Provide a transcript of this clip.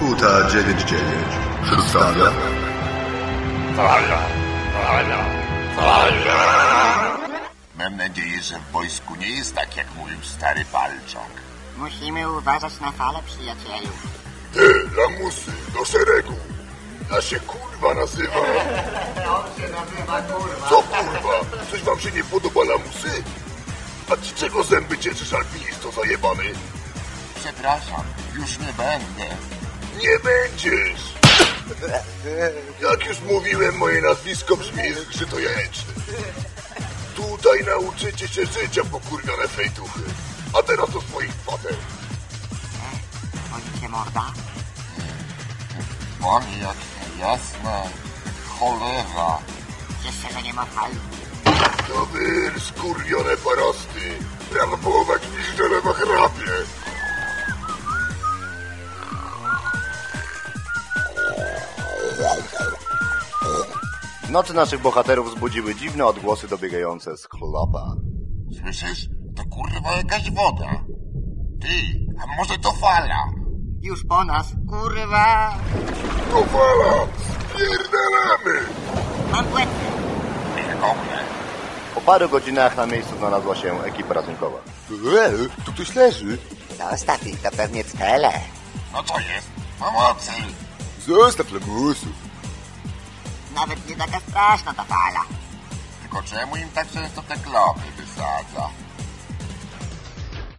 Huta 99 przedstawia Fala, fala, fala. Mam nadzieję, że w wojsku nie jest tak, jak mówił stary Palczak. Musimy uważać na falę, przyjacielu. Ty, lamusy, do szeregu. Ja się kurwa nazywa. Co kurwa? Coś wam się nie podoba, lamusy? A ci czego zęby cieszysz, alpinisto zajebany? Przepraszam, już nie będę. Nie będziesz! Jak już mówiłem, moje nazwisko brzmi to jajeczny. Tutaj nauczycie się życia, pokurwione fejtuchy. A teraz do swoich pater. Wolicie morda? Pan jak jasna cholera. Jeszcze, że nie ma fal. To wy, skurwione nocy naszych bohaterów wzbudziły dziwne odgłosy dobiegające z chlopa. Słyszysz? To kurwa jakaś woda. Ty, a może to fala? Już po nas, kurwa! To fala! Spierdalamy! Mam płetwę. Pierdolę. Po paru godzinach na miejscu znalazła się ekipa ratunkowa. Eee, tu ktoś leży. Zostaw ich, to pewnie cele. No co jest? Pomocy! Zostaw lamusu. Nawet nie taka straszna ta fala. Tylko czemu im tak często te klopy wysadza?